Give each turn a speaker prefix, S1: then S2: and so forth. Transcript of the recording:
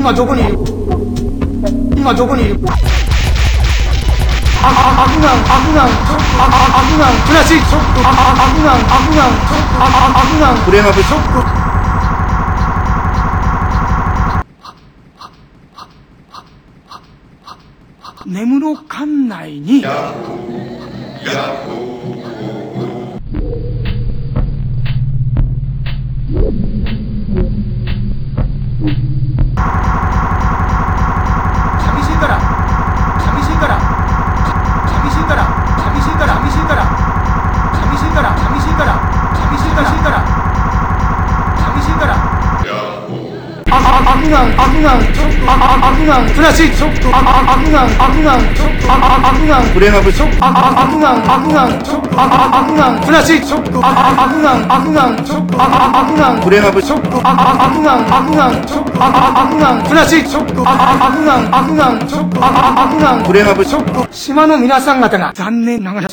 S1: 今どこにいる今どこにいるあ、あ、アフガン、アフガン、あ、あ、アフガン、クラシック、あ、あ、アフガン、アフガン、あ、あ、アフガン、フレームアップショック根室管内に、 아그냥 아그냥 아그냥 플래시 아그냥 아그냥 아그냥 불행함을 아그냥 아그냥 아그냥 플래시 아그냥 아그냥 아그냥 불행함을 아그냥 아그냥 아그냥 플래시 아그냥 아그냥 아그냥 불행함을 시마노 미나상 가다가 잔내 나가라